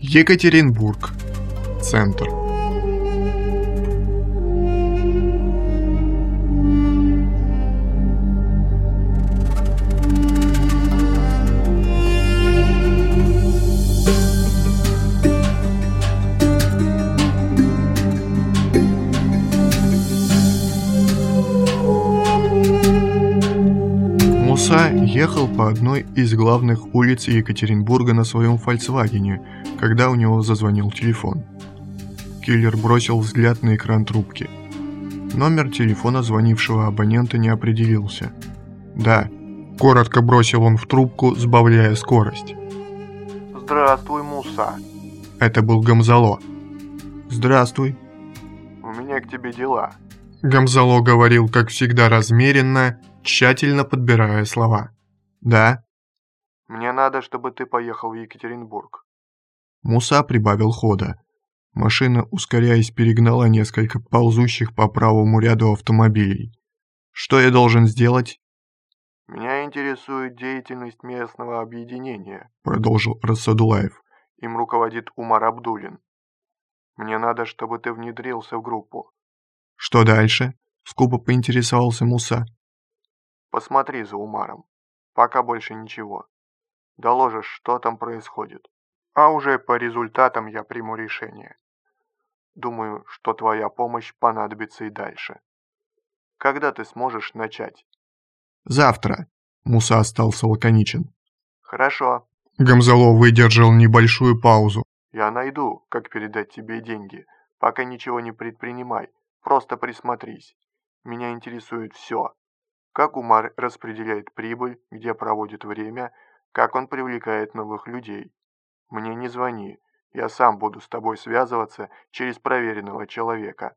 Екатеринбург. Центр. Муса ехал по одной из главных улиц Екатеринбурга на своем «Фольксвагене», когда у него зазвонил телефон. Киллер бросил взгляд на экран трубки. Номер телефона звонившего абонента не определился. «Да», – коротко бросил он в трубку, сбавляя скорость. «Здравствуй, Муса». Это был Гамзало. «Здравствуй». «У меня к тебе дела». Гамзало говорил, как всегда, размеренно, тщательно подбирая слова. «Да?» «Мне надо, чтобы ты поехал в Екатеринбург». Муса прибавил хода. Машина, ускоряясь, перегнала несколько ползущих по правому ряду автомобилей. «Что я должен сделать?» «Меня интересует деятельность местного объединения», — продолжил Рассадулаев. «Им руководит Умар Абдулин. Мне надо, чтобы ты внедрился в группу». «Что дальше?» — скупо поинтересовался Муса. Посмотри за Умаром. Пока больше ничего. Доложишь, что там происходит. А уже по результатам я приму решение. Думаю, что твоя помощь понадобится и дальше. Когда ты сможешь начать? Завтра. Муса остался лаконичен. Хорошо. Гамзало выдержал небольшую паузу. Я найду, как передать тебе деньги. Пока ничего не предпринимай. Просто присмотрись. Меня интересует все как Умар распределяет прибыль, где проводит время, как он привлекает новых людей. Мне не звони, я сам буду с тобой связываться через проверенного человека».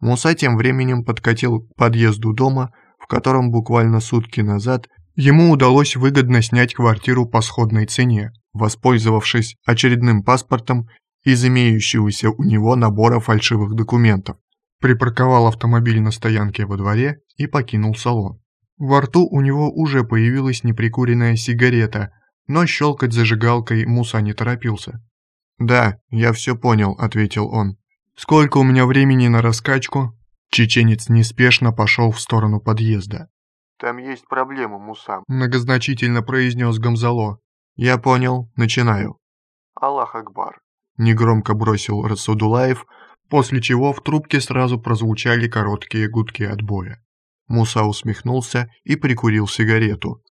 Муса тем временем подкатил к подъезду дома, в котором буквально сутки назад ему удалось выгодно снять квартиру по сходной цене, воспользовавшись очередным паспортом из имеющегося у него набора фальшивых документов припарковал автомобиль на стоянке во дворе и покинул салон. Во рту у него уже появилась неприкуренная сигарета, но щелкать зажигалкой Муса не торопился. «Да, я все понял», — ответил он. «Сколько у меня времени на раскачку?» Чеченец неспешно пошел в сторону подъезда. «Там есть проблема, Муса», — многозначительно произнес Гамзало. «Я понял, начинаю». «Аллах Акбар», — негромко бросил Расудулаев, после чего в трубке сразу прозвучали короткие гудки отбоя. Муса усмехнулся и прикурил сигарету.